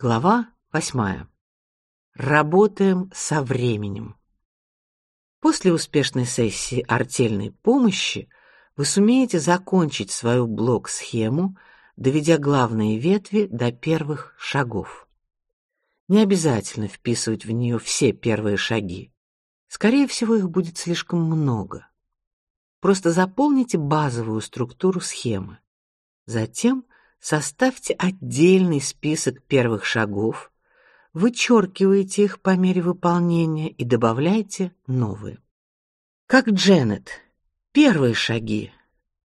Глава восьмая. Работаем со временем. После успешной сессии артельной помощи вы сумеете закончить свою блок-схему, доведя главные ветви до первых шагов. Не обязательно вписывать в нее все первые шаги. Скорее всего, их будет слишком много. Просто заполните базовую структуру схемы. Затем Составьте отдельный список первых шагов, вычеркивайте их по мере выполнения и добавляйте новые. Как Дженнет. Первые шаги: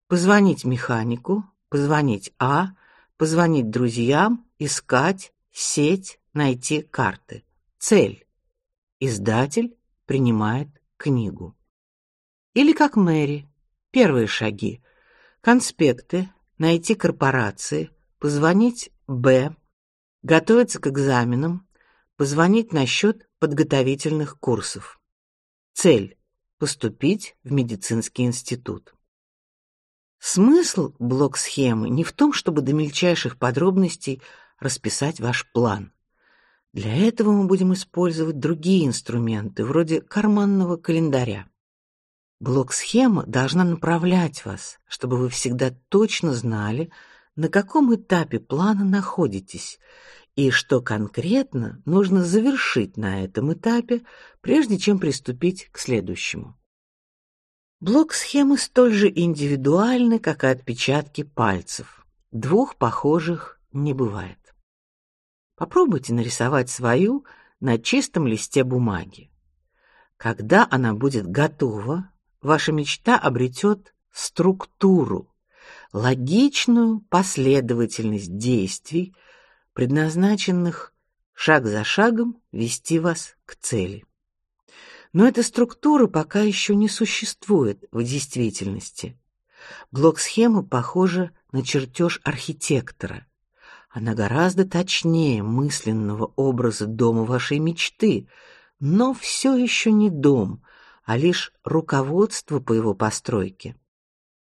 позвонить механику, позвонить А, позвонить друзьям, искать сеть, найти карты. Цель: издатель принимает книгу. Или как Мэри. Первые шаги: конспекты, найти корпорации, позвонить Б, готовиться к экзаменам, позвонить насчет подготовительных курсов. Цель поступить в медицинский институт. Смысл блок-схемы не в том, чтобы до мельчайших подробностей расписать ваш план. Для этого мы будем использовать другие инструменты, вроде карманного календаря. Блок-схема должна направлять вас, чтобы вы всегда точно знали, на каком этапе плана находитесь и что конкретно нужно завершить на этом этапе, прежде чем приступить к следующему. Блок-схемы столь же индивидуальны, как и отпечатки пальцев. Двух похожих не бывает. Попробуйте нарисовать свою на чистом листе бумаги. Когда она будет готова, ваша мечта обретет структуру, логичную последовательность действий, предназначенных шаг за шагом вести вас к цели. Но эта структура пока еще не существует в действительности. Блок-схема похожа на чертеж архитектора. Она гораздо точнее мысленного образа дома вашей мечты, но все еще не дом, а лишь руководство по его постройке.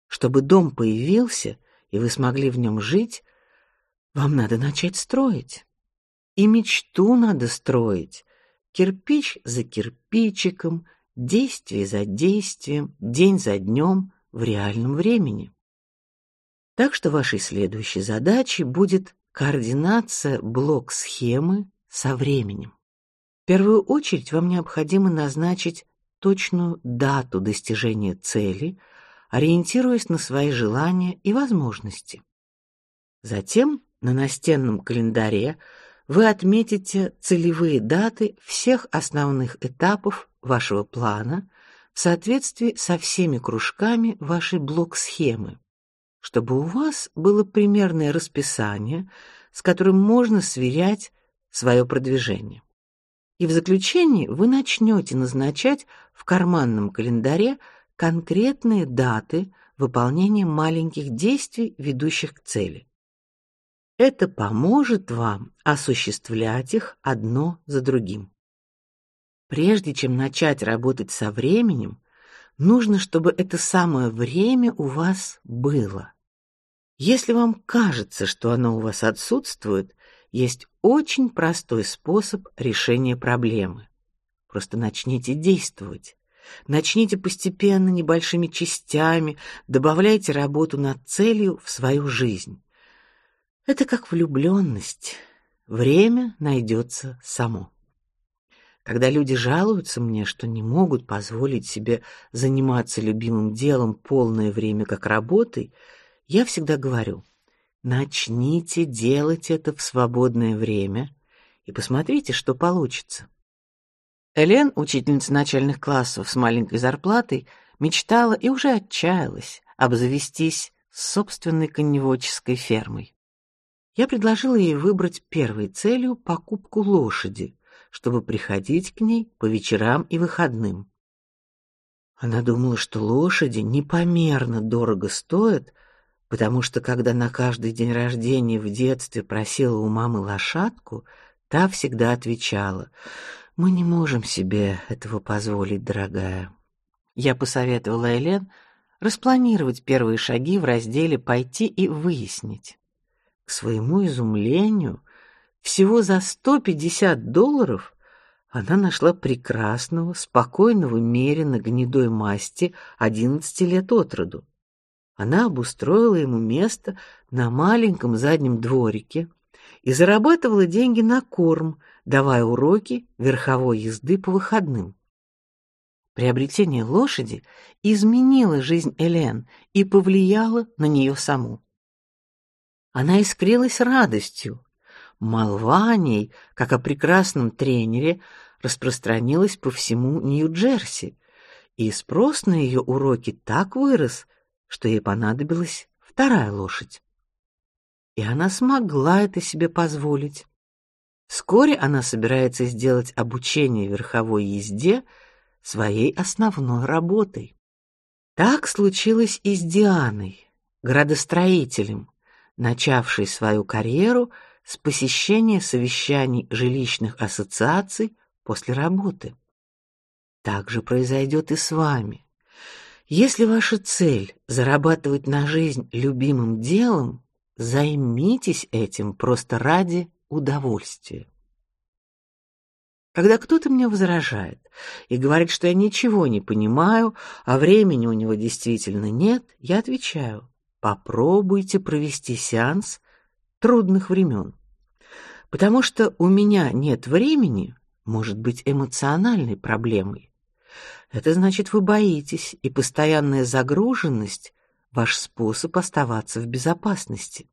Чтобы дом появился и вы смогли в нем жить, вам надо начать строить. И мечту надо строить, кирпич за кирпичиком, действие за действием, день за днем в реальном времени. Так что вашей следующей задачей будет координация блок-схемы со временем. В первую очередь вам необходимо назначить точную дату достижения цели, ориентируясь на свои желания и возможности. Затем на настенном календаре вы отметите целевые даты всех основных этапов вашего плана в соответствии со всеми кружками вашей блок-схемы, чтобы у вас было примерное расписание, с которым можно сверять свое продвижение. И в заключении вы начнете назначать в карманном календаре конкретные даты выполнения маленьких действий, ведущих к цели. Это поможет вам осуществлять их одно за другим. Прежде чем начать работать со временем, нужно, чтобы это самое время у вас было. Если вам кажется, что оно у вас отсутствует, есть очень простой способ решения проблемы. Просто начните действовать. Начните постепенно, небольшими частями, добавляйте работу над целью в свою жизнь. Это как влюбленность. Время найдется само. Когда люди жалуются мне, что не могут позволить себе заниматься любимым делом полное время как работой, я всегда говорю: Начните делать это в свободное время и посмотрите, что получится. Элен, учительница начальных классов с маленькой зарплатой, мечтала и уже отчаялась обзавестись собственной коневодческой фермой. Я предложила ей выбрать первой целью покупку лошади, чтобы приходить к ней по вечерам и выходным. Она думала, что лошади непомерно дорого стоят, потому что когда на каждый день рождения в детстве просила у мамы лошадку, та всегда отвечала: "Мы не можем себе этого позволить, дорогая". Я посоветовала Элен распланировать первые шаги в разделе "Пойти и выяснить". К своему изумлению, всего за 150 долларов она нашла прекрасного, спокойного меря на гнедой масти 11 лет от. Она обустроила ему место на маленьком заднем дворике и зарабатывала деньги на корм, давая уроки верховой езды по выходным. Приобретение лошади изменило жизнь Элен и повлияло на нее саму. Она искрилась радостью. Молва о ней, как о прекрасном тренере, распространилась по всему Нью-Джерси, и спрос на ее уроки так вырос, что ей понадобилась вторая лошадь. И она смогла это себе позволить. Вскоре она собирается сделать обучение верховой езде своей основной работой. Так случилось и с Дианой, градостроителем, начавшей свою карьеру с посещения совещаний жилищных ассоциаций после работы. Так же произойдет и с вами. Если ваша цель зарабатывать на жизнь любимым делом, займитесь этим просто ради удовольствия. Когда кто-то мне возражает и говорит, что я ничего не понимаю, а времени у него действительно нет, я отвечаю: попробуйте провести сеанс трудных времен. Потому что у меня нет времени, может быть эмоциональной проблемой. Это значит, вы боитесь, и постоянная загруженность ваш способ оставаться в безопасности.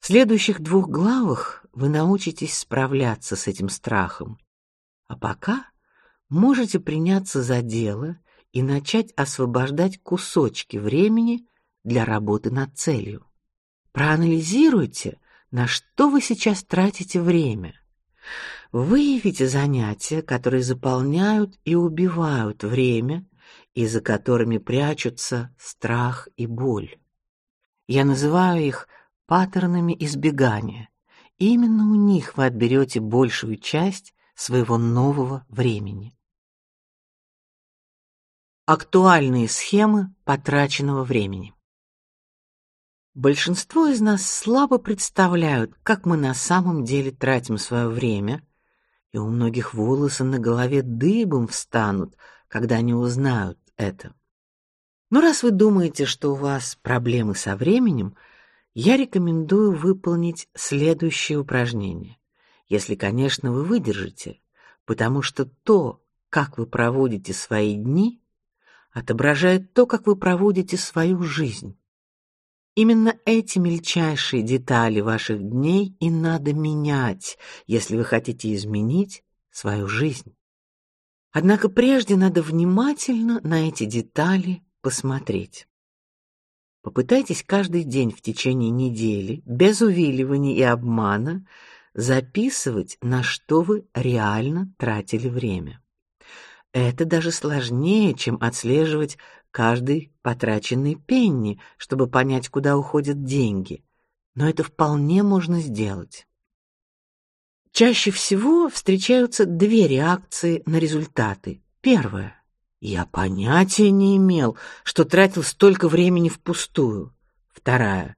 В следующих двух главах вы научитесь справляться с этим страхом. А пока можете приняться за дело и начать освобождать кусочки времени для работы над целью. Проанализируйте, на что вы сейчас тратите время. Выявите занятия, которые заполняют и убивают время, и за которыми прячутся страх и боль. Я называю их паттернами избегания. Именно у них вы отберете большую часть своего нового времени. Актуальные схемы потраченного времени. Большинство из нас слабо представляют, как мы на самом деле тратим свое время, и у многих волосы на голове дыбом встанут, когда они узнают это. Но раз вы думаете, что у вас проблемы со временем, я рекомендую выполнить следующее упражнение. Если, конечно, вы выдержите, потому что то, как вы проводите свои дни, отображает то, как вы проводите свою жизнь. Именно эти мельчайшие детали ваших дней и надо менять, если вы хотите изменить свою жизнь. Однако прежде надо внимательно на эти детали посмотреть. Попытайтесь каждый день в течение недели, без увиливаний и обмана, записывать, на что вы реально тратили время. Это даже сложнее, чем отслеживать каждый потраченный пенни, чтобы понять, куда уходят деньги. Но это вполне можно сделать. Чаще всего встречаются две реакции на результаты. Первая: я понятия не имел, что тратил столько времени впустую. Вторая: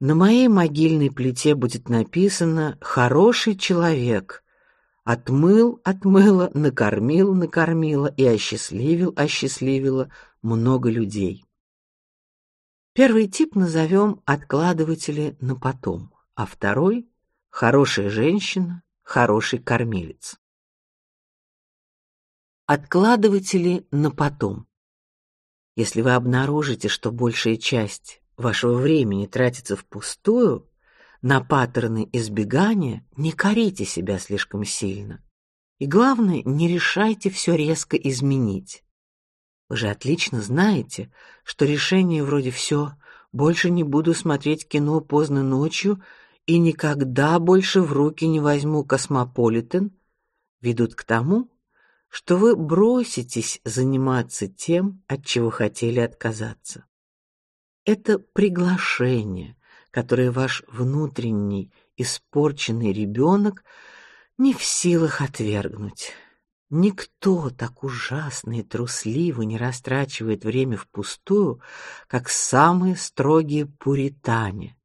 на моей могильной плите будет написано «Хороший человек», Отмыл, отмыла, накормил, накормила и осчастливил, осчастливила много людей. Первый тип назовем откладыватели на потом, а второй хорошая женщина, хороший кормилец. Откладыватели на потом. Если вы обнаружите, что большая часть вашего времени тратится впустую, на паттерны избегания, не корите себя слишком сильно. И главное, не решайте все резко изменить. Вы же отлично знаете, что решения вроде все больше не буду смотреть кино поздно ночью и никогда больше в руки не возьму Космополитен ведут к тому, что вы броситесь заниматься тем, от чего хотели отказаться. Это приглашение, которое ваш внутренний испорченный ребенок не в силах отвергнуть. Никто так ужасно и трусливо не растрачивает время впустую, как самые строгие пуритане,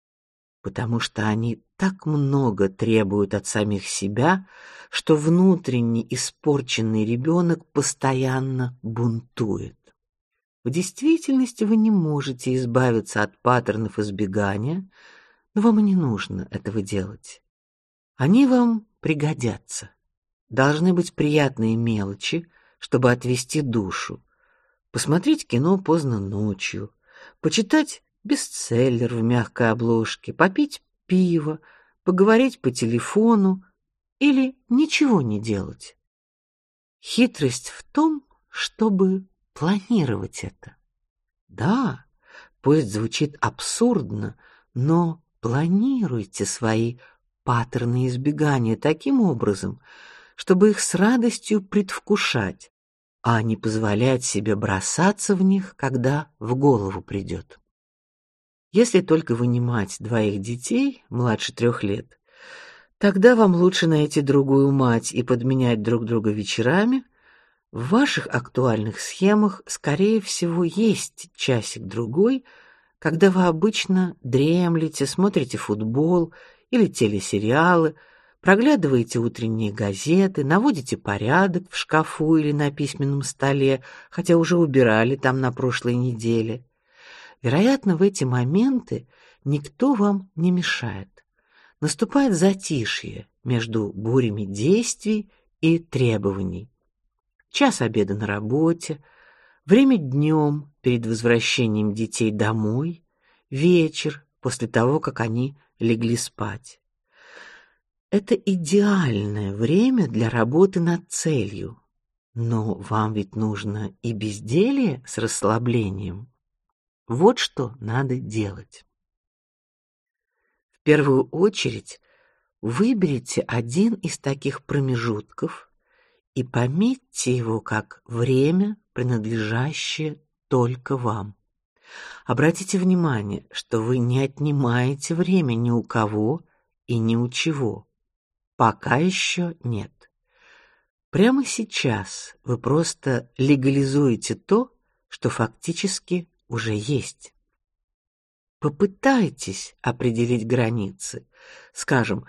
потому что они так много требуют от самих себя, что внутренне испорченный ребенок постоянно бунтует. В действительности вы не можете избавиться от паттернов избегания, но вам не нужно этого делать. Они вам пригодятся. Должны быть приятные мелочи, чтобы отвести душу. Посмотреть кино поздно ночью, почитать бестселлер в мягкой обложке, попить пиво, поговорить по телефону или ничего не делать. Хитрость в том, чтобы планировать это. Да, пусть звучит абсурдно, но планируйте свои паттерны избегания таким образом, чтобы их с радостью предвкушать, а не позволять себе бросаться в них, когда в голову придет. Если только вынимать двоих детей младше трех лет, тогда вам лучше найти другую мать и подменять друг друга вечерами. В ваших актуальных схемах, скорее всего, есть часик другой, когда вы обычно дремлете, смотрите футбол или телесериалы, проглядываете утренние газеты, наводите порядок в шкафу или на письменном столе, хотя уже убирали там на прошлой неделе. Вероятно, в эти моменты никто вам не мешает. Наступает затишье между бурями действий и требований. Час обеда на работе, время днем перед возвращением детей домой, вечер после того, как они легли спать. Это идеальное время для работы над целью. Но вам ведь нужно и безделье с расслаблением. Вот что надо делать. В первую очередь выберите один из таких промежутков и пометьте его как время, принадлежащее только вам. Обратите внимание, что вы не отнимаете время ни у кого и ни у чего. Пока еще нет. Прямо сейчас вы просто легализуете то, что фактически уже есть. Попытайтесь определить границы, скажем,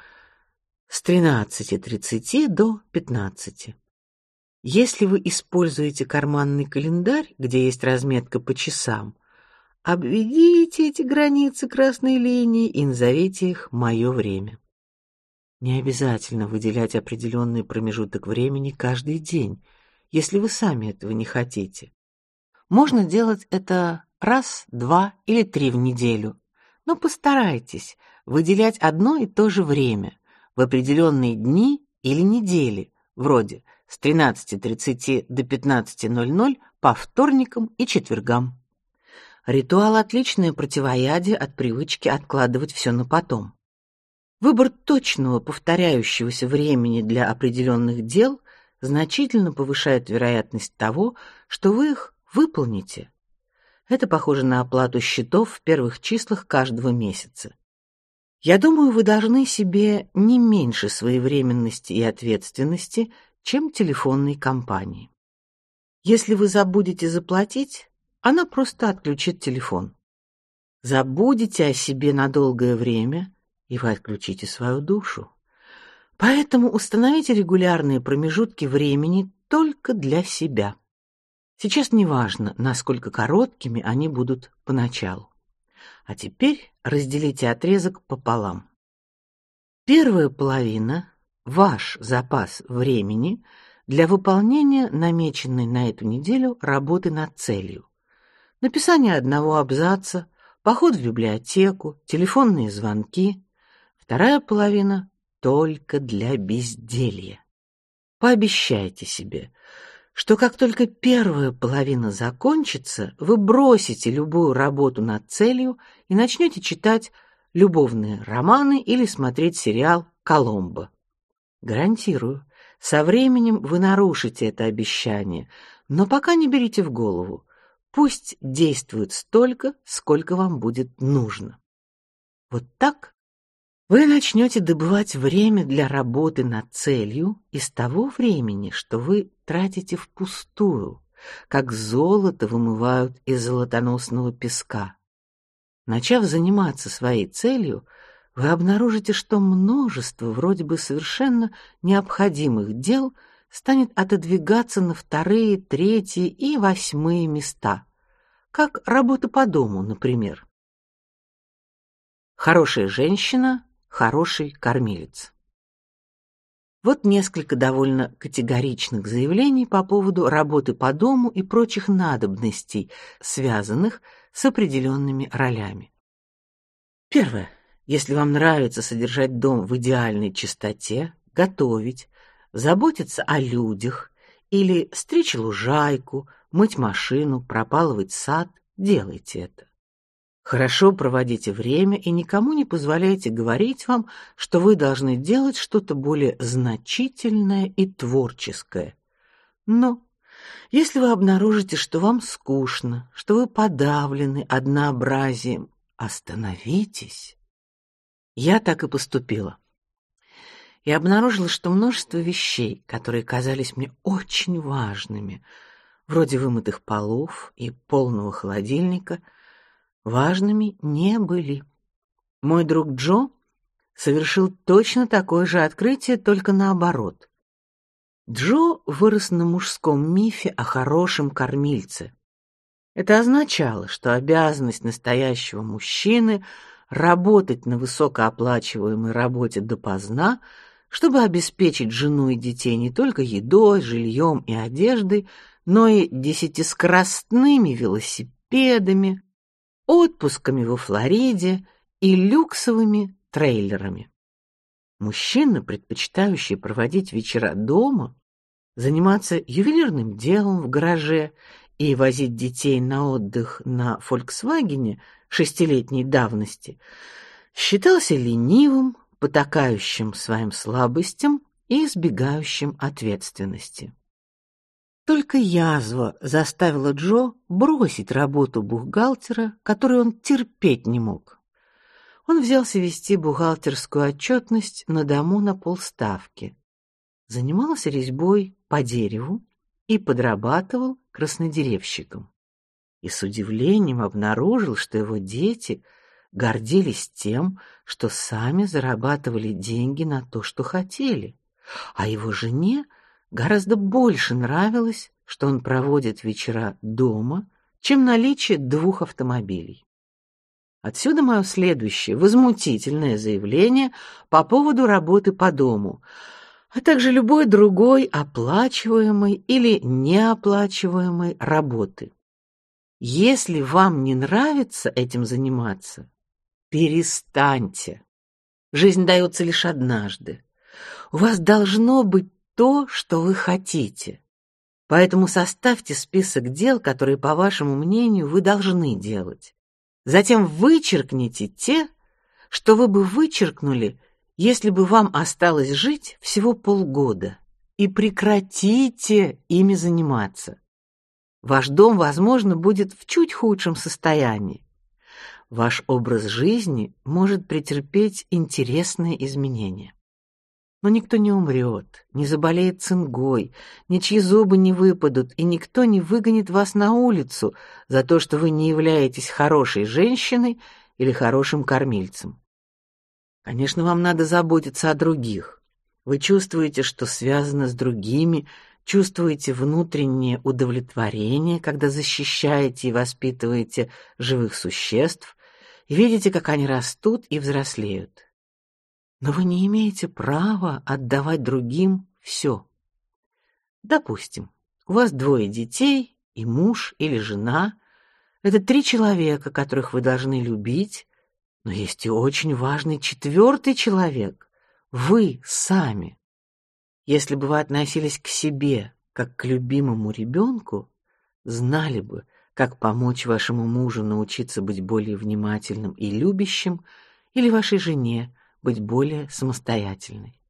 с 13:30 до 15. Если вы используете карманный календарь, где есть разметка по часам, обведите эти границы красной линией и назовите их «Мое время». Не обязательно выделять определенный промежуток времени каждый день, если вы сами этого не хотите. Можно делать это раз, два или три в неделю, но постарайтесь выделять одно и то же время в определенные дни или недели, вроде с 13:30 до 15:00 по вторникам и четвергам. Ритуал отличное противоядие от привычки откладывать все на потом. Выбор точного повторяющегося времени для определенных дел значительно повышает вероятность того, что вы их выполните. Это похоже на оплату счетов в первых числах каждого месяца. Я думаю, вы должны себе не меньше своевременности и ответственности, чем телефонной компании. Если вы забудете заплатить, она просто отключит телефон. Забудете о себе на долгое время, и вы отключите свою душу. Поэтому установите регулярные промежутки времени только для себя. Сейчас не важно, насколько короткими они будут поначалу. А теперь разделите отрезок пополам. Первая половина ваш запас времени для выполнения намеченной на эту неделю работы над целью. Написание одного абзаца, поход в библиотеку, телефонные звонки. Вторая половина только для безделья. Пообещайте себе, что как только первая половина закончится, вы бросите любую работу над целью и начнете читать любовные романы или смотреть сериал Коломбо. Гарантирую, со временем вы нарушите это обещание, но пока не берите в голову. Пусть действует столько, сколько вам будет нужно. Вот так вы начнете добывать время для работы над целью из того времени, что вы тратите впустую, как золото вымывают из золотоносного песка. Начав заниматься своей целью, вы обнаружите, что множество вроде бы совершенно необходимых дел станет отодвигаться на вторые, третьи и восьмые места, как работа по дому, например. Хорошая женщина, хороший кормилец. Вот несколько довольно категоричных заявлений по поводу работы по дому и прочих надобностей, связанных с определенными ролями. Первое. Если вам нравится содержать дом в идеальной чистоте, готовить, заботиться о людях или стричь лужайку, мыть машину, пропалывать сад, делайте это. Хорошо проводите время и никому не позволяйте говорить вам, что вы должны делать что-то более значительное и творческое. Но если вы обнаружите, что вам скучно, что вы подавлены однообразием, остановитесь я так и поступила. И обнаружила, что множество вещей, которые казались мне очень важными, вроде вымытых полов и полного холодильника, важными не были. Мой друг Джо совершил точно такое же открытие, только наоборот. Джо вырос на мужском мифе о хорошем кормильце. Это означало, что обязанность настоящего мужчины — работать на высокооплачиваемой работе допоздна, чтобы обеспечить жену и детей не только едой, жильем и одеждой, но и десятискоростными велосипедами, отпусками во Флориде и люксовыми трейлерами. Мужчины, предпочитающие проводить вечера дома, заниматься ювелирным делом в гараже и возить детей на отдых на Фольксвагене шестилетней давности, считался ленивым, потакающим своим слабостям и избегающим ответственности. Только язва заставила Джо бросить работу бухгалтера, которую он терпеть не мог. Он взялся вести бухгалтерскую отчетность на дому на полставки, занимался резьбой по дереву и подрабатывал краснодеревщиком и с удивлением обнаружил, что его дети гордились тем, что сами зарабатывали деньги на то, что хотели, а его жене гораздо больше нравилось, что он проводит вечера дома, чем наличие двух автомобилей. Отсюда мое следующее возмутительное заявление по поводу работы по дому, а также любой другой оплачиваемой или неоплачиваемой работы. Если вам не нравится этим заниматься, перестаньте. Жизнь дается лишь однажды. У вас должно быть то, что вы хотите. Поэтому составьте список дел, которые, по вашему мнению, вы должны делать. Затем вычеркните те, что вы бы вычеркнули, если бы вам осталось жить всего полгода, и прекратите ими заниматься. Ваш дом, возможно, будет в чуть худшем состоянии. Ваш образ жизни может претерпеть интересные изменения. Но никто не умрет, не заболеет цингой, ничьи зубы не выпадут, и никто не выгонит вас на улицу за то, что вы не являетесь хорошей женщиной или хорошим кормильцем. Конечно, вам надо заботиться о других. Вы чувствуете, что связаны с другими, чувствуете внутреннее удовлетворение, когда защищаете и воспитываете живых существ, и видите, как они растут и взрослеют. Но вы не имеете права отдавать другим все. Допустим, у вас двое детей и муж или жена. Это три человека, которых вы должны любить, но есть и очень важный четвертый человек — вы сами. Если бы вы относились к себе как к любимому ребенку, знали бы, как помочь вашему мужу научиться быть более внимательным и любящим, или вашей жене быть более самостоятельной.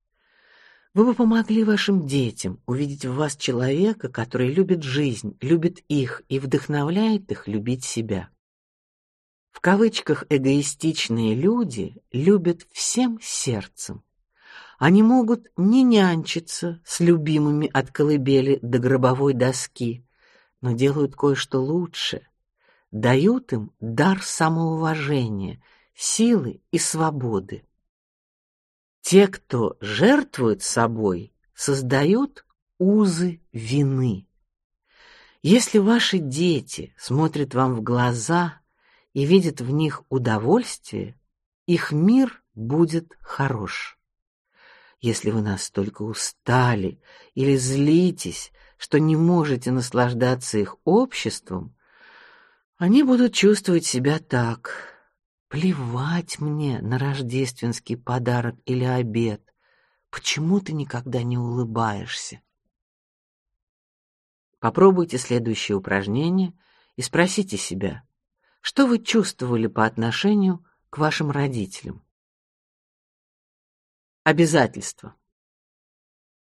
Вы бы помогли вашим детям увидеть в вас человека, который любит жизнь, любит их и вдохновляет их любить себя. В кавычках эгоистичные люди любят всем сердцем, они могут не нянчиться с любимыми от колыбели до гробовой доски, но делают кое-что лучше. Дают им дар самоуважения, силы и свободы. Те, кто жертвует собой, создают узы вины. Если ваши дети смотрят вам в глаза и видят в них удовольствие, их мир будет хорош. Если вы настолько устали или злитесь, что не можете наслаждаться их обществом, они будут чувствовать себя так: плевать мне на рождественский подарок или обед. Почему ты никогда не улыбаешься? Попробуйте следующее упражнение и спросите себя, что вы чувствовали по отношению к вашим родителям. Обязательства.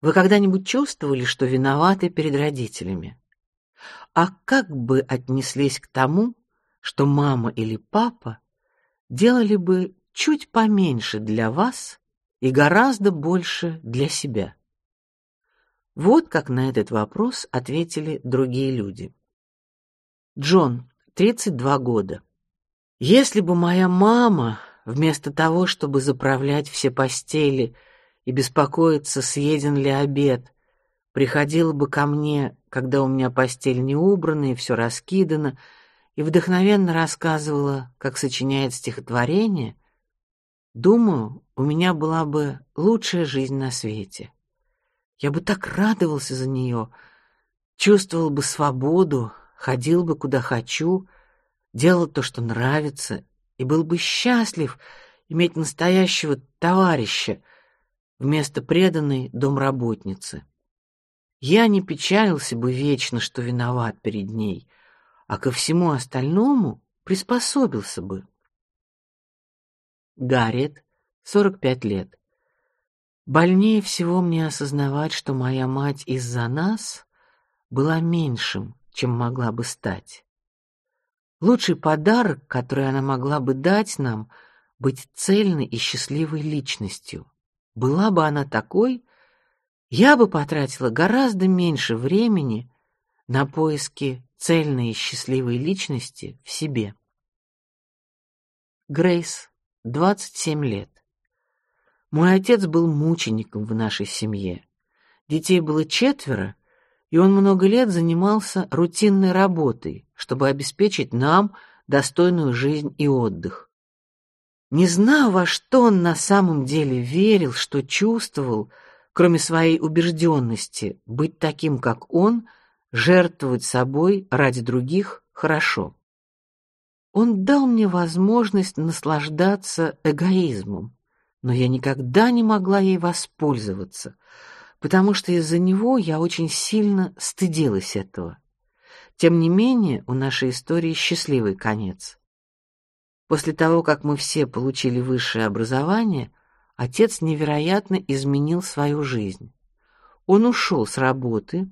Вы когда-нибудь чувствовали, что виноваты перед родителями? А как бы отнеслись к тому, что мама или папа делали бы чуть поменьше для вас и гораздо больше для себя? Вот как на этот вопрос ответили другие люди. Джон, 32 года. Если бы моя мама вместо того, чтобы заправлять все постели и беспокоиться, съеден ли обед, приходила бы ко мне, когда у меня постель не убрана и все раскидано, и вдохновенно рассказывала, как сочиняет стихотворение, думаю, у меня была бы лучшая жизнь на свете. Я бы так радовался за нее, чувствовал бы свободу, ходил бы куда хочу, делал то, что нравится, и был бы счастлив иметь настоящего товарища вместо преданной домработницы. Я не печалился бы вечно, что виноват перед ней, а ко всему остальному приспособился бы. Гарриет, 45 лет. Больнее всего мне осознавать, что моя мать из-за нас была меньшим, чем могла бы стать. Лучший подарок, который она могла бы дать нам, быть цельной и счастливой личностью. Была бы она такой, я бы потратила гораздо меньше времени на поиски цельной и счастливой личности в себе. Грейс, 27 лет. Мой отец был мучеником в нашей семье. Детей было четверо, и он много лет занимался рутинной работой, чтобы обеспечить нам достойную жизнь и отдых. Не знаю, во что он на самом деле верил, что чувствовал, кроме своей убежденности быть таким, как он, жертвовать собой ради других хорошо. Он дал мне возможность наслаждаться эгоизмом, но я никогда не могла ей воспользоваться, потому что из-за него я очень сильно стыдилась этого. Тем не менее, у нашей истории счастливый конец. После того, как мы все получили высшее образование, отец невероятно изменил свою жизнь. Он ушел с работы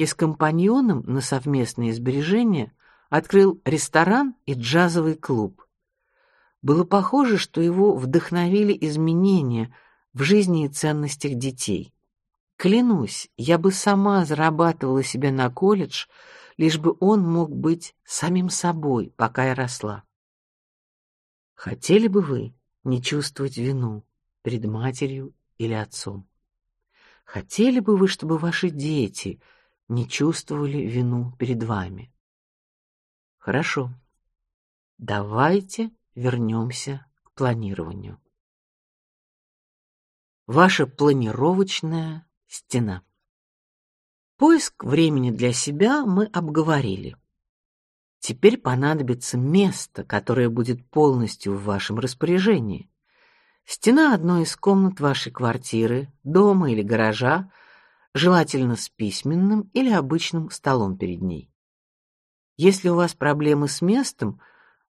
и с компаньоном на совместные сбережения открыл ресторан и джазовый клуб. Было похоже, что его вдохновили изменения в жизни и ценностях детей. Клянусь, я бы сама зарабатывала себе на колледж, лишь бы он мог быть самим собой, пока я росла. Хотели бы вы не чувствовать вину перед матерью или отцом? Хотели бы вы, чтобы ваши дети не чувствовали вину перед вами? Хорошо. Давайте вернемся к планированию. Ваша планировочная стена. Поиск времени для себя мы обговорили. Теперь понадобится место, которое будет полностью в вашем распоряжении. Стена одной из комнат вашей квартиры, дома или гаража, желательно с письменным или обычным столом перед ней. Если у вас проблемы с местом,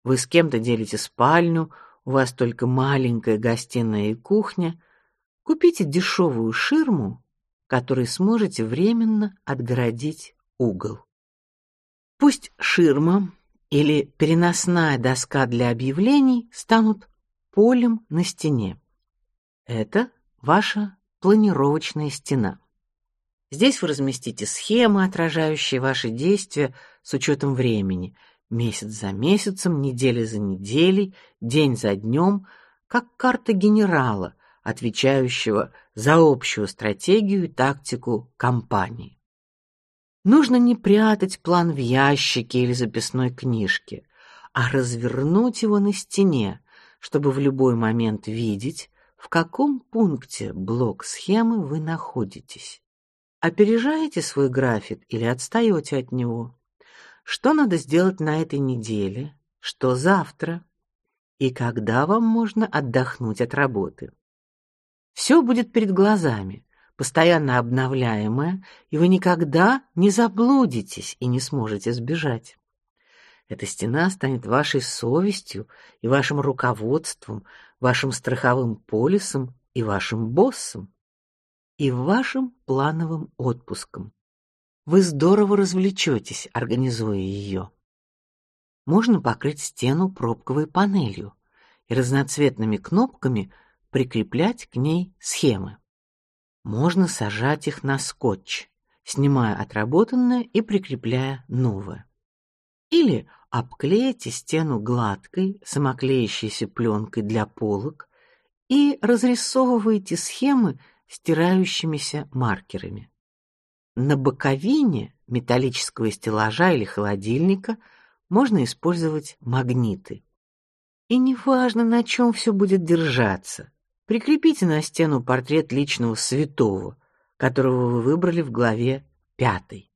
вы с кем-то делите спальню, у вас только маленькая гостиная и кухня, купите дешевую ширму, которой сможете временно отгородить угол. Пусть ширма или переносная доска для объявлений станут полем на стене. Это ваша планировочная стена. Здесь вы разместите схемы, отражающие ваши действия с учетом времени, месяц за месяцем, неделя за неделей, день за днем, как карта генерала, отвечающего за общую стратегию и тактику компании. Нужно не прятать план в ящике или записной книжке, а развернуть его на стене, чтобы в любой момент видеть, в каком пункте блок схемы вы находитесь. Опережаете свой график или отстаете от него? Что надо сделать на этой неделе? Что завтра? И когда вам можно отдохнуть от работы? Все будет перед глазами, постоянно обновляемое, и вы никогда не заблудитесь и не сможете сбежать. Эта стена станет вашей совестью и вашим руководством, вашим страховым полисом и вашим боссом и вашим плановым отпуском. Вы здорово развлечетесь, организуя ее. Можно покрыть стену пробковой панелью и разноцветными кнопками прикреплять к ней схемы. Можно сажать их на скотч, снимая отработанное и прикрепляя новое. Или обклеите стену гладкой самоклеящейся пленкой для полок и разрисовывайте схемы стирающимися маркерами. На боковине металлического стеллажа или холодильника можно использовать магниты. И неважно, на чем все будет держаться, прикрепите на стену портрет личного святого, которого вы выбрали в главе пятой.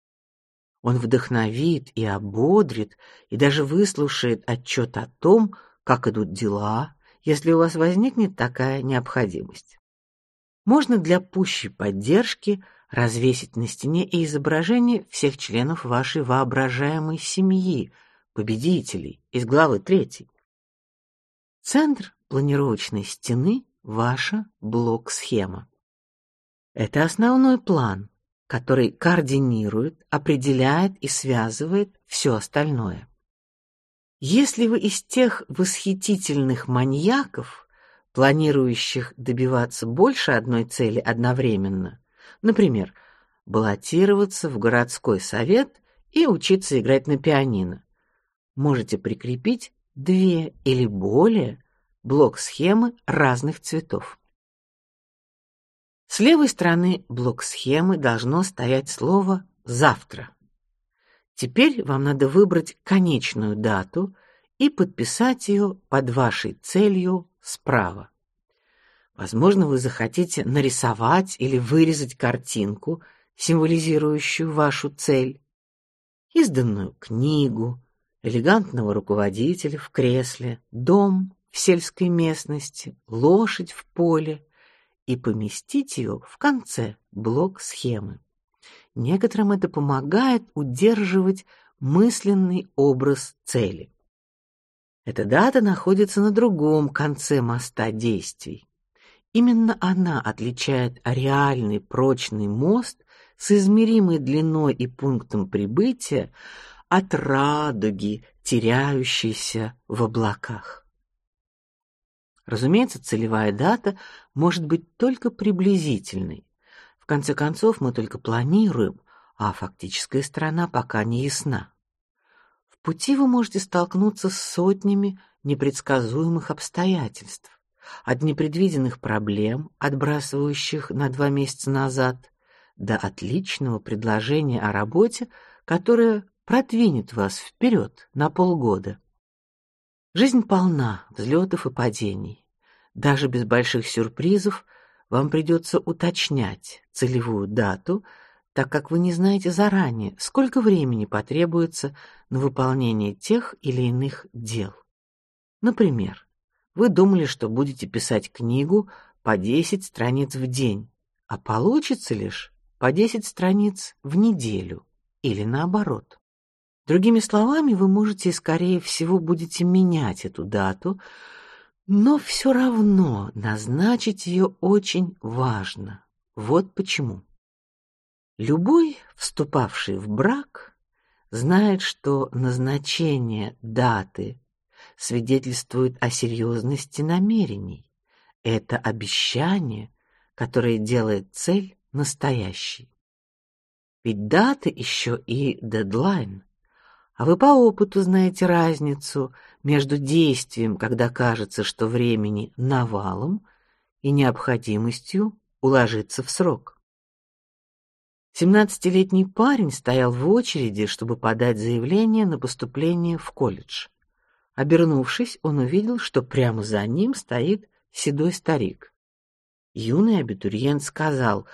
Он вдохновит и ободрит, и даже выслушает отчет о том, как идут дела, если у вас возникнет такая необходимость. Можно для пущей поддержки развесить на стене и изображение всех членов вашей воображаемой семьи, победителей из главы третьей. Центр планировочной стены ваша блок-схема. Это основной план, который координирует, определяет и связывает все остальное. Если вы из тех восхитительных маньяков, планирующих добиваться больше одной цели одновременно, например, баллотироваться в городской совет и учиться играть на пианино, можете прикрепить две или более блок-схемы разных цветов. С левой стороны блок-схемы должно стоять слово «завтра». Теперь вам надо выбрать конечную дату и подписать ее под вашей целью справа. Возможно, вы захотите нарисовать или вырезать картинку, символизирующую вашу цель, изданную книгу, элегантного руководителя в кресле, дом в сельской местности, лошадь в поле и поместить ее в конце блок схемы. Некоторым это помогает удерживать мысленный образ цели. Эта дата находится на другом конце моста действий. Именно она отличает реальный прочный мост с измеримой длиной и пунктом прибытия от радуги, теряющейся в облаках. Разумеется, целевая дата может быть только приблизительной. В конце концов, мы только планируем, а фактическая сторона пока не ясна пути вы можете столкнуться с сотнями непредсказуемых обстоятельств, от непредвиденных проблем, отбрасывающих на два месяца назад, до отличного предложения о работе, которое продвинет вас вперед на полгода. Жизнь полна взлетов и падений. Даже без больших сюрпризов вам придется уточнять целевую дату так как вы не знаете заранее, сколько времени потребуется на выполнение тех или иных дел. Например, вы думали, что будете писать книгу по 10 страниц в день, а получится лишь по 10 страниц в неделю или наоборот. Другими словами, вы можете и скорее всего будете менять эту дату, но все равно назначить ее очень важно. Вот почему. Любой, вступавший в брак, знает, что назначение даты свидетельствует о серьезности намерений. Это обещание, которое делает цель настоящей. Ведь дата еще и дедлайн. А вы по опыту знаете разницу между действием, когда кажется, что времени навалом, и необходимостью уложиться в срок. Семнадцатилетний парень стоял в очереди, чтобы подать заявление на поступление в колледж. Обернувшись, он увидел, что прямо за ним стоит седой старик. Юный абитуриент сказал: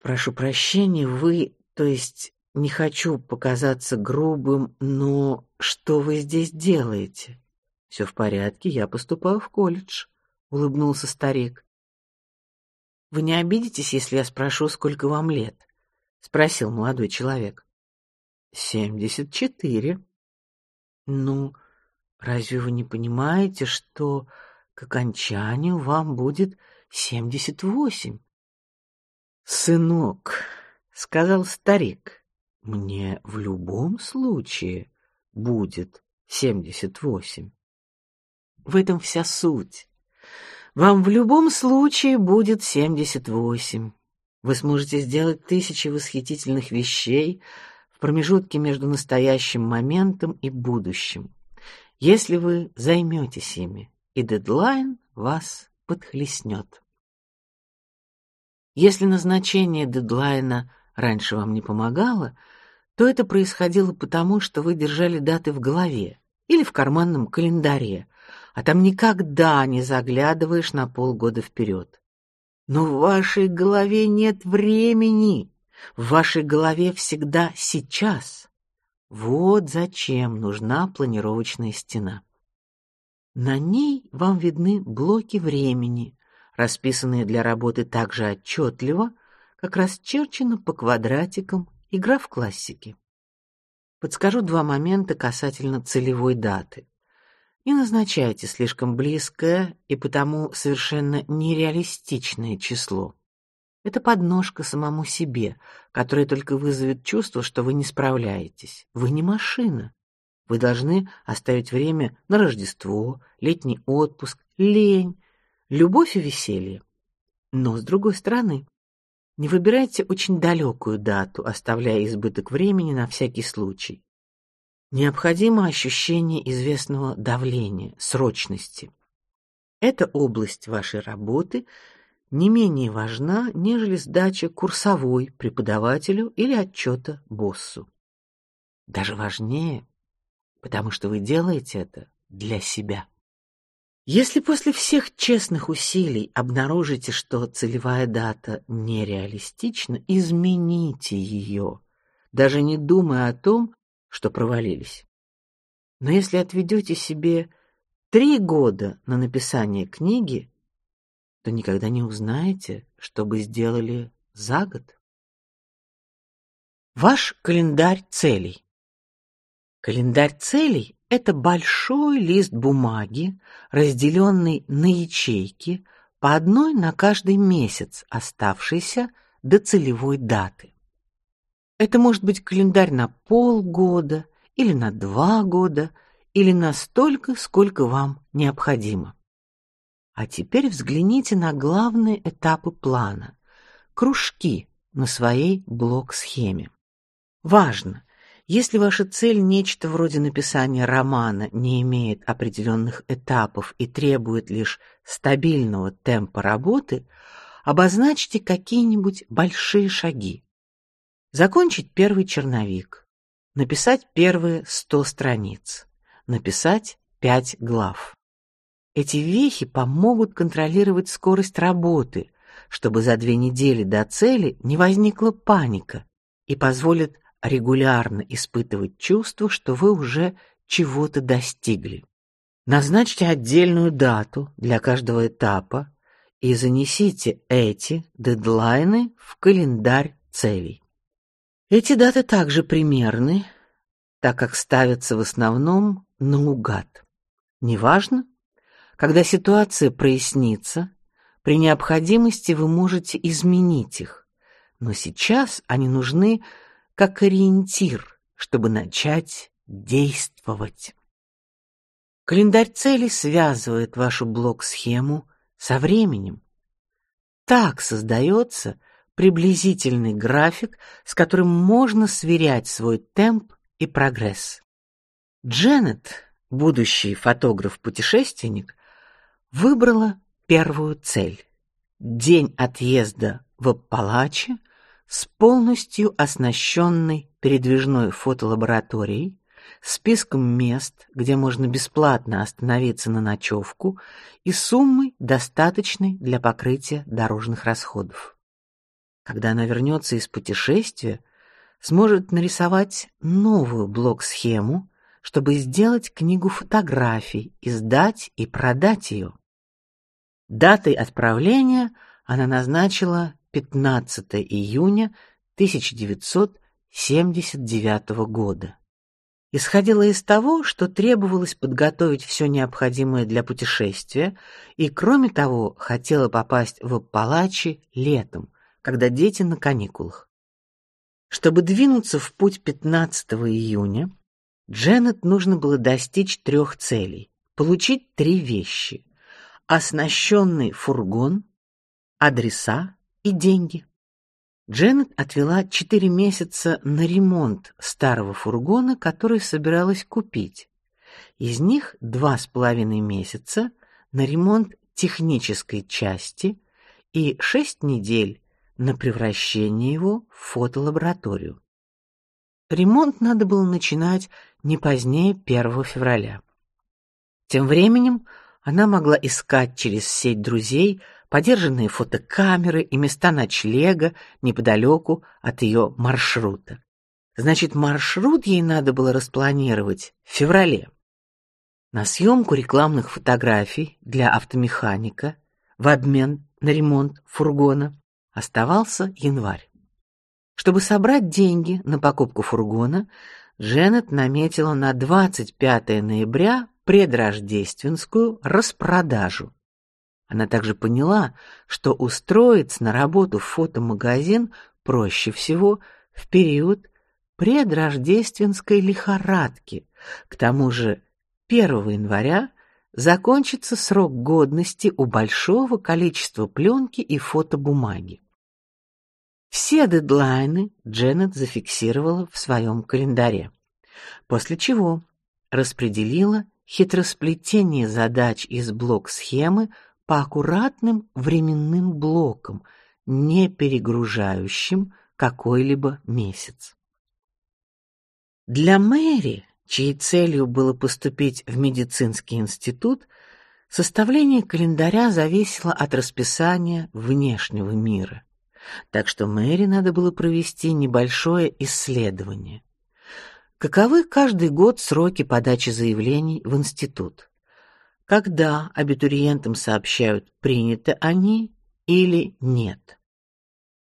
"Прошу прощения, вы, то есть, не хочу показаться грубым, но что вы здесь делаете?" Все в порядке, я поступаю в колледж, улыбнулся старик. Вы не обидитесь, если я спрошу, сколько вам лет? спросил молодой человек. Семьдесят четыре. Ну, разве вы не понимаете, что к окончанию вам будет семьдесят восемь? Сынок, сказал старик, мне в любом случае будет семьдесят восемь. В этом вся суть. Вам в любом случае будет 78. Вы сможете сделать тысячи восхитительных вещей в промежутке между настоящим моментом и будущим, если вы займетесь ими, и дедлайн вас подхлестнет. Если назначение дедлайна раньше вам не помогало, то это происходило потому, что вы держали даты в голове или в карманном календаре, а там никогда не заглядываешь на полгода вперед. Но в вашей голове нет времени. В вашей голове всегда сейчас. Вот зачем нужна планировочная стена. На ней вам видны блоки времени, расписанные для работы так же отчетливо, как расчерчена по квадратикам игра в классики. Подскажу два момента касательно целевой даты. Не назначайте слишком близкое и потому совершенно нереалистичное число. Это подножка самому себе, которая только вызовет чувство, что вы не справляетесь. Вы не машина. Вы должны оставить время на Рождество, летний отпуск, лень, любовь и веселье. Но с другой стороны, не выбирайте очень далекую дату, оставляя избыток времени на всякий случай. Необходимо ощущение известного давления, срочности. Эта область вашей работы не менее важна, нежели сдача курсовой преподавателю или отчета боссу. Даже важнее, потому что вы делаете это для себя. Если после всех честных усилий обнаружите, что целевая дата нереалистична, измените ее, даже не думая о том, что провалились. Но если отведете себе три года на написание книги, то никогда не узнаете, что бы сделали за год. Ваш календарь целей. Календарь целей – это большой лист бумаги, разделенный на ячейки, по одной на каждый месяц, оставшийся до целевой даты. Это может быть календарь на полгода или на два года, или на столько, сколько вам необходимо. А теперь взгляните на главные этапы плана. Кружки на своей блок-схеме. Важно, если ваша цель нечто вроде написания романа не имеет определенных этапов и требует лишь стабильного темпа работы, обозначьте какие-нибудь большие шаги. Закончить первый черновик, написать первые сто страниц, написать пять глав. Эти вехи помогут контролировать скорость работы, чтобы за две недели до цели не возникла паника и позволят регулярно испытывать чувство, что вы уже чего-то достигли. Назначьте отдельную дату для каждого этапа и занесите эти дедлайны в календарь целей. Эти даты также примерны, так как ставятся в основном наугад. Неважно, когда ситуация прояснится, при необходимости вы можете изменить их, но сейчас они нужны как ориентир, чтобы начать действовать. Календарь целей связывает вашу блок-схему со временем. Так создается приблизительный график, с которым можно сверять свой темп и прогресс. Дженнет, будущий фотограф-путешественник, выбрала первую цель день отъезда в Аппалачи с полностью оснащенной передвижной фотолабораторией, списком мест, где можно бесплатно остановиться на ночевку, и суммой, достаточной для покрытия дорожных расходов. Когда она вернется из путешествия, сможет нарисовать новую блок-схему, чтобы сделать книгу фотографий, издать и продать ее. Датой отправления она назначила 15 июня 1979 года. Исходила из того, что требовалось подготовить все необходимое для путешествия, и кроме того, хотела попасть в Аппалачи летом, когда дети на каникулах. Чтобы двинуться в путь 15 июня, Дженнет нужно было достичь трех целей: получить три вещи: оснащенный фургон, адреса и деньги. Дженнет отвела четыре месяца на ремонт старого фургона, который собиралась купить. Из них два с половиной месяца на ремонт технической части и шесть недель на превращение его в фотолабораторию. Ремонт надо было начинать не позднее 1 февраля. Тем временем она могла искать через сеть друзей подержанные фотокамеры и места ночлега неподалеку от ее маршрута. Значит, маршрут ей надо было распланировать в феврале. На съемку рекламных фотографий для автомеханика в обмен на ремонт фургона оставался январь. Чтобы собрать деньги на покупку фургона, Дженнет наметила на 25 ноября предрождественскую распродажу. Она также поняла, что устроиться на работу в фотомагазин проще всего в период предрождественской лихорадки. К тому же 1 января закончится срок годности у большого количества пленки и фотобумаги. Все дедлайны Дженнет зафиксировала в своем календаре, после чего распределила хитросплетение задач из блок-схемы по аккуратным временным блокам, не перегружающим какой-либо месяц. Для Мэри, чьей целью было поступить в медицинский институт, составление календаря зависело от расписания внешнего мира. Так что Мэри надо было провести небольшое исследование. Каковы каждый год сроки подачи заявлений в институт? Когда абитуриентам сообщают, приняты они или нет?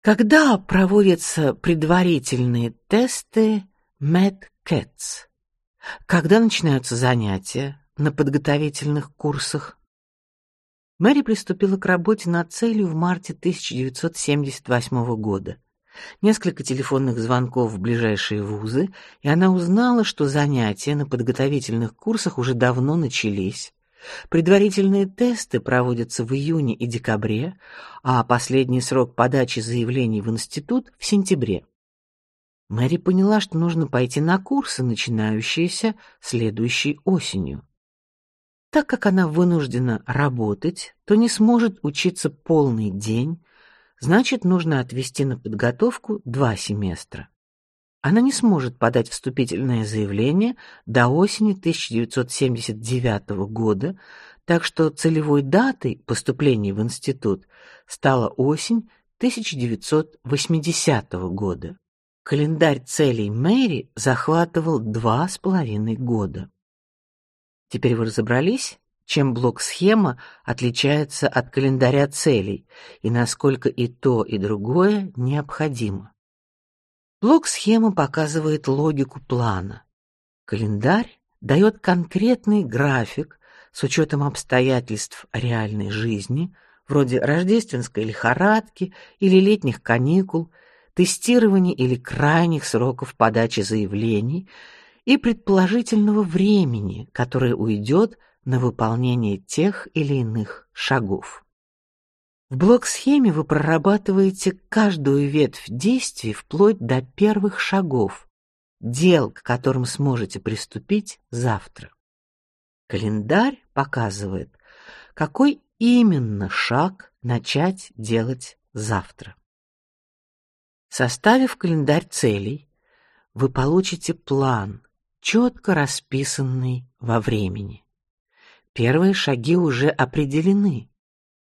Когда проводятся предварительные тесты MedCats? Когда начинаются занятия на подготовительных курсах? Мэри приступила к работе над целью в марте 1978 года несколько телефонных звонков в ближайшие вузы, и она узнала, что занятия на подготовительных курсах уже давно начались. Предварительные тесты проводятся в июне и декабре, а последний срок подачи заявлений в институт в сентябре. Мэри поняла, что нужно пойти на курсы, начинающиеся следующей осенью. Так как она вынуждена работать, то не сможет учиться полный день, значит, нужно отвести на подготовку два семестра. Она не сможет подать вступительное заявление до осени 1979 года, так что целевой датой поступления в институт стала осень 1980 года. Календарь целей Мэри захватывал два с половиной года. Теперь вы разобрались, чем блок-схема отличается от календаря целей и насколько и то, и другое необходимо. Блок-схема показывает логику плана. Календарь дает конкретный график с учетом обстоятельств реальной жизни, вроде рождественской лихорадки или летних каникул, тестирования или крайних сроков подачи заявлений и предположительного времени, которое уйдет на выполнение тех или иных шагов. В блок-схеме вы прорабатываете каждую ветвь действий вплоть до первых шагов, дел, к которым сможете приступить завтра. Календарь показывает, какой именно шаг начать делать завтра. Составив календарь целей, вы получите план, четко расписанный во времени. Первые шаги уже определены.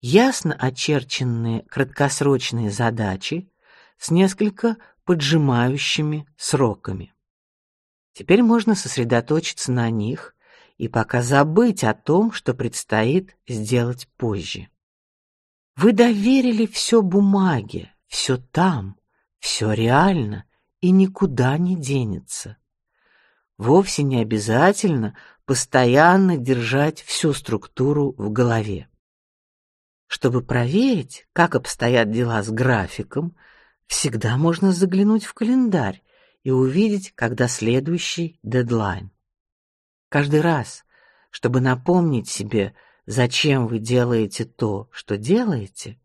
Ясно очерченные краткосрочные задачи с несколько поджимающими сроками. Теперь можно сосредоточиться на них и пока забыть о том, что предстоит сделать позже. Вы доверили все бумаге, все там, все реально и никуда не денется. Вовсе не обязательно постоянно держать всю структуру в голове. Чтобы проверить, как обстоят дела с графиком, всегда можно заглянуть в календарь и увидеть, когда следующий дедлайн. Каждый раз, чтобы напомнить себе, зачем вы делаете то, что делаете,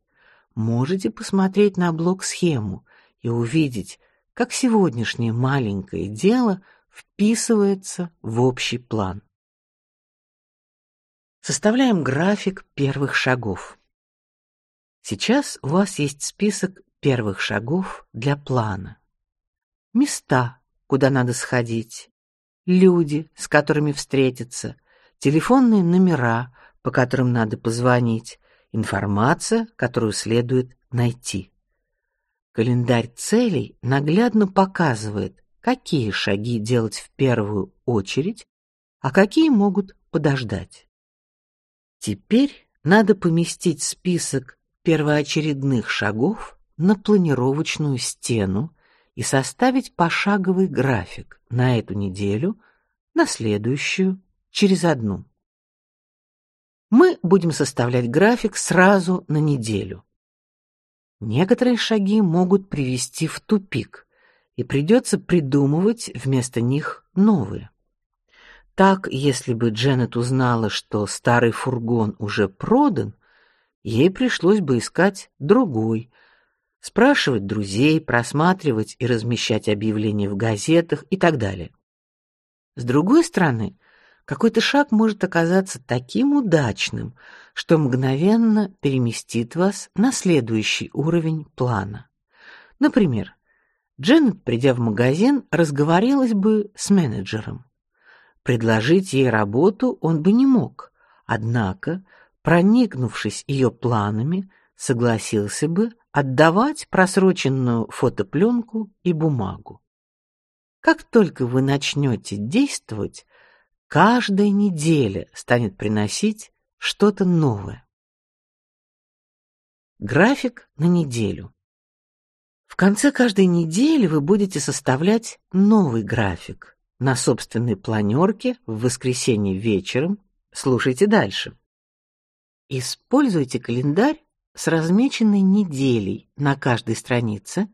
можете посмотреть на блок-схему и увидеть, как сегодняшнее маленькое дело вписывается в общий план. Составляем график первых шагов. Сейчас у вас есть список первых шагов для плана. Места, куда надо сходить, люди, с которыми встретиться, телефонные номера, по которым надо позвонить, информация, которую следует найти. Календарь целей наглядно показывает, какие шаги делать в первую очередь, а какие могут подождать. Теперь надо поместить список первоочередных шагов на планировочную стену и составить пошаговый график на эту неделю, на следующую, через одну. Мы будем составлять график сразу на неделю. Некоторые шаги могут привести в тупик, и придется придумывать вместо них новые. Так, если бы Дженнет узнала, что старый фургон уже продан, ей пришлось бы искать другой, спрашивать друзей, просматривать и размещать объявления в газетах и так далее. С другой стороны, какой-то шаг может оказаться таким удачным, что мгновенно переместит вас на следующий уровень плана. Например, Дженнет, придя в магазин, разговорилась бы с менеджером. Предложить ей работу он бы не мог, однако, проникнувшись ее планами, согласился бы отдавать просроченную фотопленку и бумагу. Как только вы начнете действовать, каждая неделя станет приносить что-то новое. График на неделю. В конце каждой недели вы будете составлять новый график на собственной планерке в воскресенье вечером. Слушайте дальше. Используйте календарь с размеченной неделей на каждой странице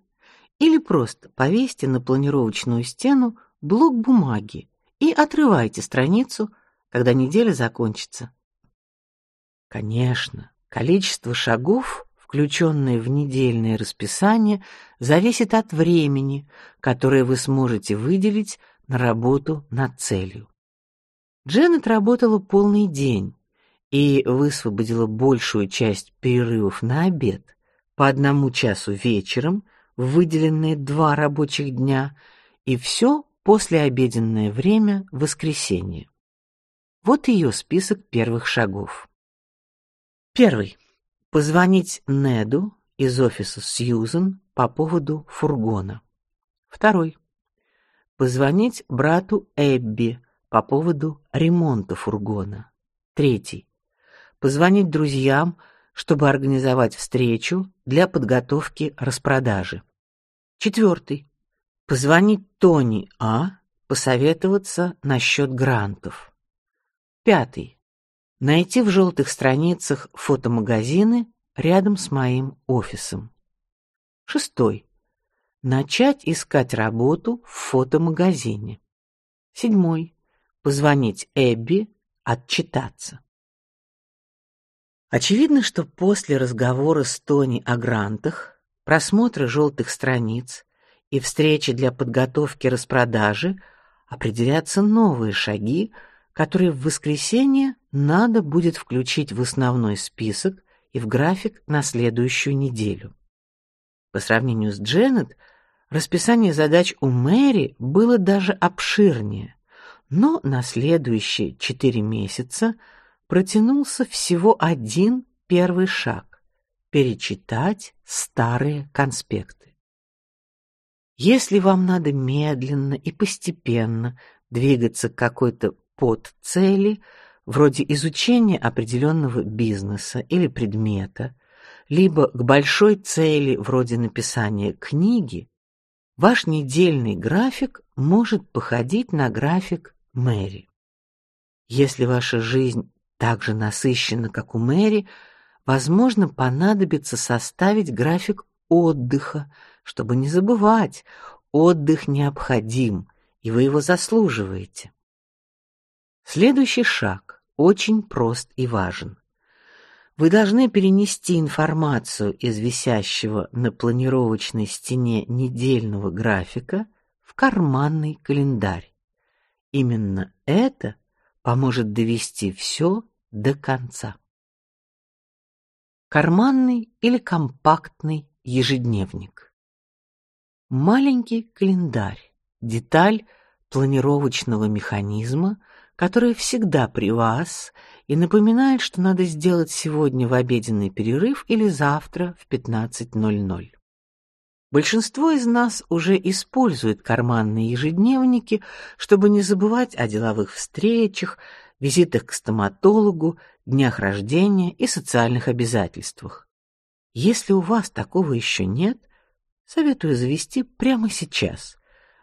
или просто повесьте на планировочную стену блок бумаги и отрывайте страницу, когда неделя закончится. Конечно, количество шагов, включенное в недельное расписание, зависит от времени, которое вы сможете выделить на работу над целью. Дженнет работала полный день и высвободила большую часть перерывов на обед по одному часу вечером выделенные два рабочих дня и все послеобеденное время воскресенье. Вот ее список первых шагов. Первый. Позвонить Неду из офиса Сьюзен по поводу фургона. Второй. Позвонить брату Эбби по поводу ремонта фургона. Третий. Позвонить друзьям, чтобы организовать встречу для подготовки распродажи. Четвертый. Позвонить Тони А, посоветоваться насчет грантов. Пятый. Найти в желтых страницах фотомагазины рядом с моим офисом. Шестой. Начать искать работу в фотомагазине. Седьмой. Позвонить Эбби, отчитаться. Очевидно, что после разговора с Тони о грантах, просмотра желтых страниц и встречи для подготовки распродажи определятся новые шаги, которые в воскресенье надо будет включить в основной список и в график на следующую неделю. По сравнению с Дженнет, расписание задач у Мэри было даже обширнее, но на следующие четыре месяца протянулся всего один первый шаг перечитать старые конспекты. Если вам надо медленно и постепенно двигаться к какой-то подцели, вроде изучения определенного бизнеса или предмета, либо к большой цели вроде написания книги, ваш недельный график может походить на график Мэри. Если ваша жизнь так же насыщена, как у Мэри, возможно, понадобится составить график отдыха, чтобы не забывать, отдых необходим, и вы его заслуживаете. Следующий шаг очень прост и важен. Вы должны перенести информацию из висящего на планировочной стене недельного графика в карманный календарь. Именно это поможет довести все до конца. Карманный или компактный ежедневник. Маленький календарь, деталь планировочного механизма, которая всегда при вас и напоминает, что надо сделать сегодня в обеденный перерыв или завтра в 15:00. Большинство из нас уже использует карманные ежедневники, чтобы не забывать о деловых встречах, визитах к стоматологу, днях рождения и социальных обязательствах. Если у вас такого еще нет, советую завести прямо сейчас.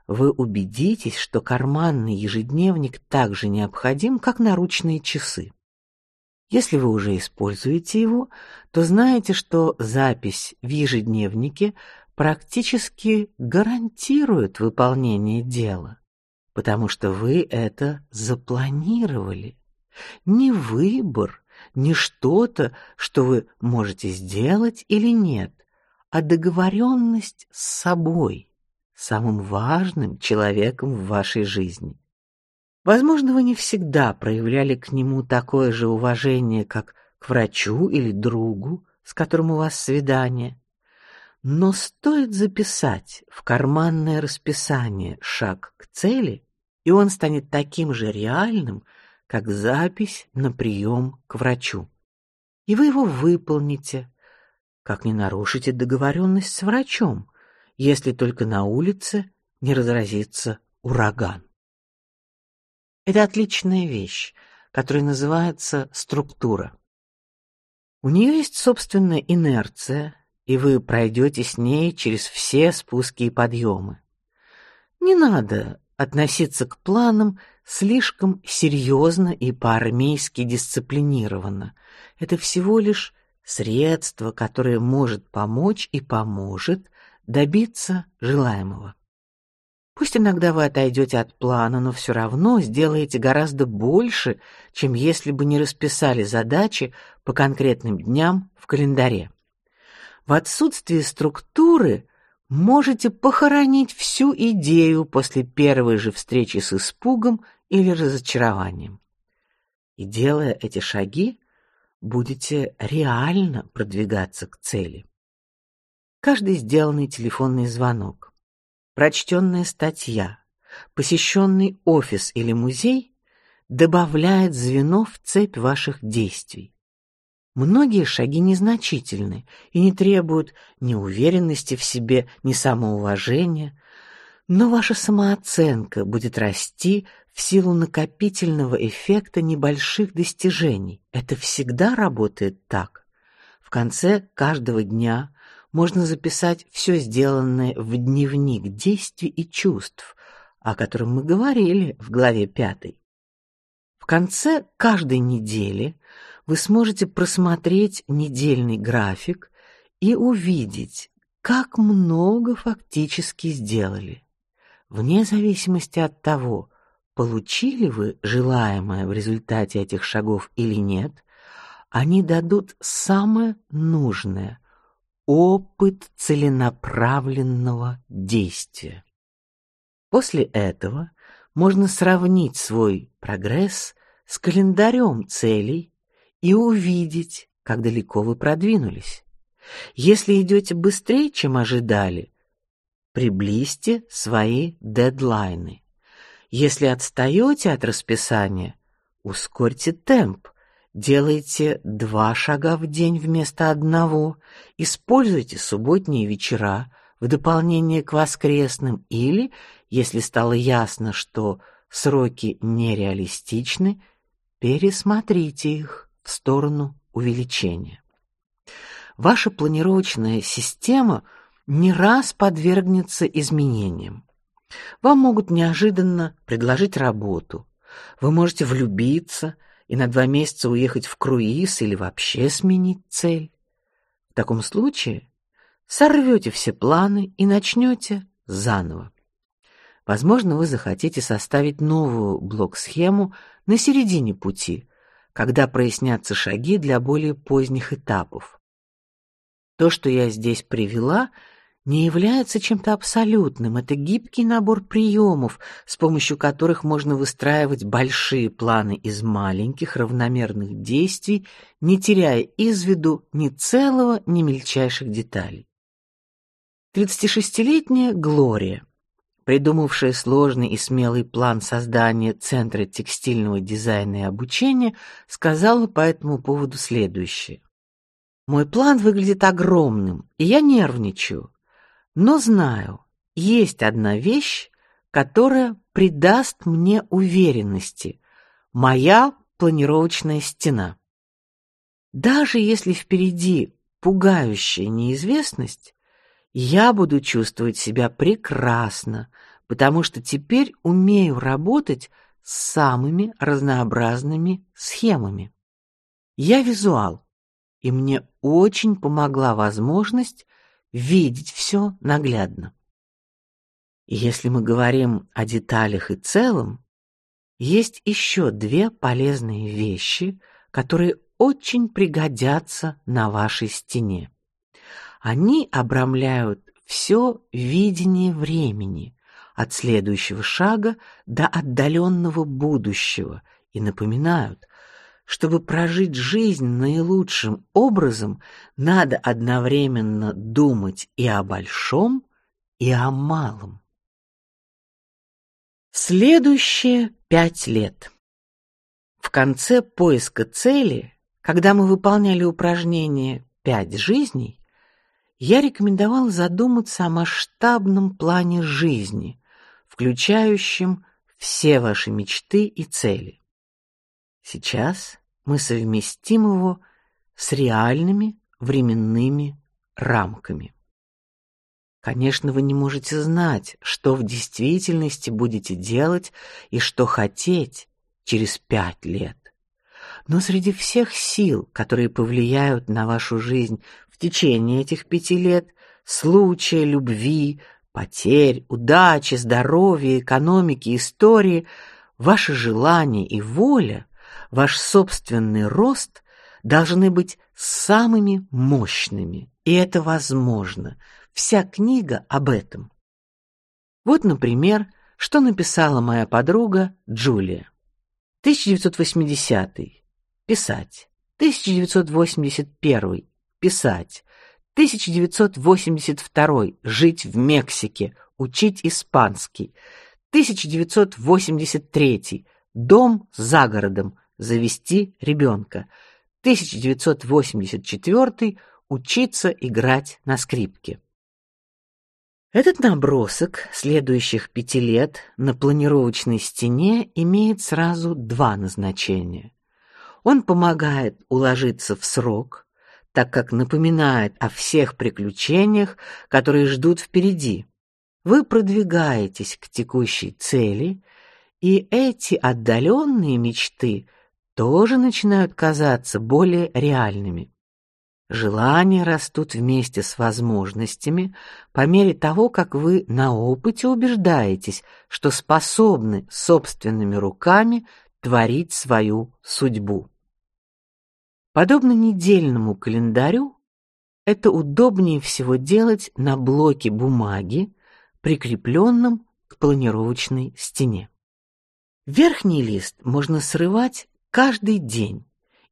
Вы убедитесь, что карманный ежедневник так же необходим, как наручные часы. Если вы уже используете его, то знаете, что запись в ежедневнике практически гарантирует выполнение дела, потому что вы это запланировали. Не выбор, не что-то, что вы можете сделать или нет, а договоренность с собой, самым важным человеком в вашей жизни. Возможно, вы не всегда проявляли к нему такое же уважение, как к врачу или другу, с которым у вас свидание. Но стоит записать в карманное расписание шаг к цели, и он станет таким же реальным, как запись на прием к врачу. И вы его выполните, как не нарушите договоренность с врачом, если только на улице не разразится ураган. Это отличная вещь, которая называется структура. У нее есть собственная инерция, и вы пройдете с ней через все спуски и подъемы. Не надо относиться к планам слишком серьезно и по-армейски дисциплинированно. Это всего лишь средство, которое может помочь и поможет добиться желаемого. Пусть иногда вы отойдете от плана, но все равно сделаете гораздо больше, чем если бы не расписали задачи по конкретным дням в календаре. В отсутствии структуры можете похоронить всю идею после первой же встречи с испугом или разочарованием. И делая эти шаги, будете реально продвигаться к цели. Каждый сделанный телефонный звонок, прочтенная статья, посещенный офис или музей добавляет звено в цепь ваших действий. Многие шаги незначительны и не требуют ни уверенности в себе, ни самоуважения, но ваша самооценка будет расти в силу накопительного эффекта небольших достижений. Это всегда работает так. В конце каждого дня можно записать все сделанное в дневник действий и чувств, о котором мы говорили в главе пятой. В конце каждой недели вы сможете просмотреть недельный график и увидеть, как много фактически сделали. Вне зависимости от того, получили вы желаемое в результате этих шагов или нет, они дадут самое нужное опыт целенаправленного действия. После этого можно сравнить свой прогресс с календарем целей и увидеть, как далеко вы продвинулись. Если идете быстрее, чем ожидали, приблизьте свои дедлайны. Если отстаете от расписания, ускорьте темп. Делайте два шага в день вместо одного. Используйте субботние вечера в дополнение к воскресным или, если стало ясно, что сроки нереалистичны, пересмотрите их в сторону увеличения. Ваша планировочная система не раз подвергнется изменениям. Вам могут неожиданно предложить работу. Вы можете влюбиться и на два месяца уехать в круиз или вообще сменить цель. В таком случае сорвете все планы и начнете заново. Возможно, вы захотите составить новую блок-схему на середине пути, когда прояснятся шаги для более поздних этапов. То, что я здесь привела, не является чем-то абсолютным. Это гибкий набор приемов, с помощью которых можно выстраивать большие планы из маленьких равномерных действий, не теряя из виду ни целого, ни мельчайших деталей. 36-летняя Глория, придумавшая сложный и смелый план создания Центра текстильного дизайна и обучения, сказала по этому поводу следующее: Мой план выглядит огромным, и я нервничаю. Но знаю, есть одна вещь, которая придаст мне уверенности. Моя планировочная стена. Даже если впереди пугающая неизвестность, я буду чувствовать себя прекрасно, потому что теперь умею работать с самыми разнообразными схемами. Я визуал, и мне очень помогла возможность видеть все наглядно. если мы говорим о деталях и целом, есть еще две полезные вещи, которые очень пригодятся на вашей стене. Они обрамляют все видение времени, от следующего шага до отдаленного будущего, и напоминают, чтобы прожить жизнь наилучшим образом, надо одновременно думать и о большом, и о малом. Следующие пять лет. В конце поиска цели, когда мы выполняли упражнение «Пять жизней», я рекомендовал задуматься о масштабном плане жизни, включающем все ваши мечты и цели. Сейчас мы совместим его с реальными временными рамками. Конечно, вы не можете знать, что в действительности будете делать и что хотеть через пять лет. Но среди всех сил, которые повлияют на вашу жизнь в течение этих пяти лет, случая, любви, потерь, удачи, здоровья, экономики, истории, ваши желания и воля ваш собственный рост должны быть самыми мощными, и это возможно. Вся книга об этом. Вот, например, что написала моя подруга Джулия. 1980 писать. 1981 писать. 1982 жить в Мексике, учить испанский. 1983 дом за городом, завести ребенка. 1984 учиться играть на скрипке. Этот набросок следующих пяти лет на планировочной стене имеет сразу два назначения. Он помогает уложиться в срок, так как напоминает о всех приключениях, которые ждут впереди. Вы продвигаетесь к текущей цели, и эти отдаленные мечты тоже начинают казаться более реальными. Желания растут вместе с возможностями по мере того, как вы на опыте убеждаетесь, что способны собственными руками творить свою судьбу. Подобно недельному календарю, это удобнее всего делать на блоке бумаги, прикрепленном к планировочной стене. Верхний лист можно срывать каждый день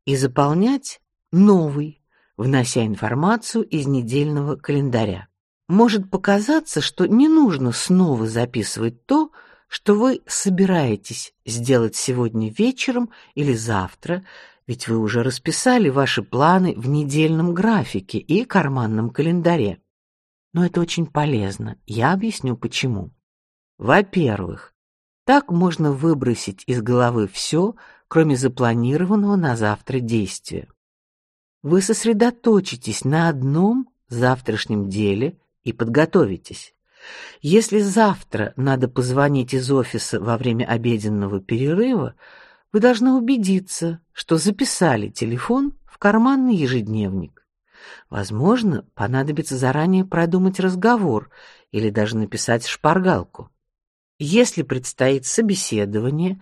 и заполнять новый, внося информацию из недельного календаря. Может показаться, что не нужно снова записывать то, что вы собираетесь сделать сегодня вечером или завтра, ведь вы уже расписали ваши планы в недельном графике и карманном календаре. Но это очень полезно. Я объясню почему. Во-первых, так можно выбросить из головы все, кроме запланированного на завтра действия. Вы сосредоточитесь на одном завтрашнем деле и подготовитесь. Если завтра надо позвонить из офиса во время обеденного перерыва, вы должны убедиться, что записали телефон в карманный ежедневник. Возможно, понадобится заранее продумать разговор или даже написать шпаргалку. Если предстоит собеседование,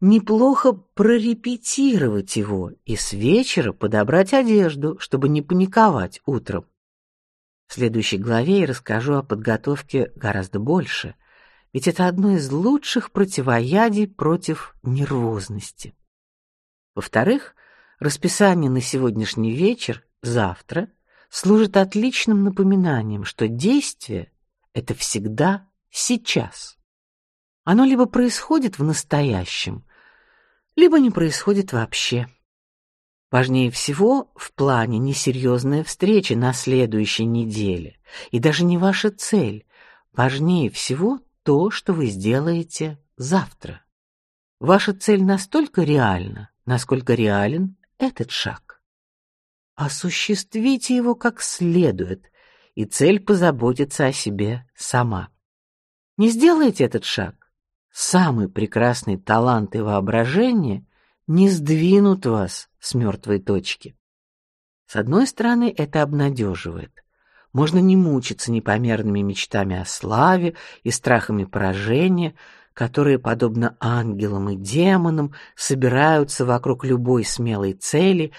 неплохо прорепетировать его и с вечера подобрать одежду, чтобы не паниковать утром. В следующей главе я расскажу о подготовке гораздо больше, ведь это одно из лучших противоядий против нервозности. Во-вторых, расписание на сегодняшний вечер, завтра, служит отличным напоминанием, что действие это всегда сейчас. Оно либо происходит в настоящем, либо не происходит вообще. Важнее всего в плане несерьезная встреча на следующей неделе, и даже не ваша цель. Важнее всего то, что вы сделаете завтра. Ваша цель настолько реальна, насколько реален этот шаг. Осуществите его как следует, и цель позаботится о себе сама. Не сделайте этот шаг, самый прекрасный талант и воображение не сдвинут вас с мертвой точки. С одной стороны, это обнадеживает. Можно не мучиться непомерными мечтами о славе и страхами поражения, которые, подобно ангелам и демонам, собираются вокруг любой смелой цели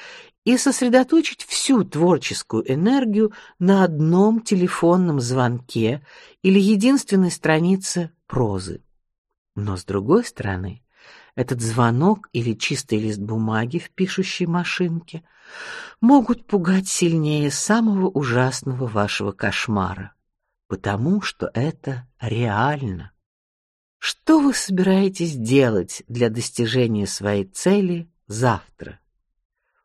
и сосредоточить всю творческую энергию на одном телефонном звонке или единственной странице прозы. Но с другой стороны, этот звонок или чистый лист бумаги в пишущей машинке могут пугать сильнее самого ужасного вашего кошмара, потому что это реально. Что вы собираетесь делать для достижения своей цели завтра?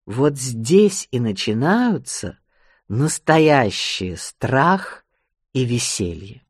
Вот здесь и начинаются настоящие страх и веселье.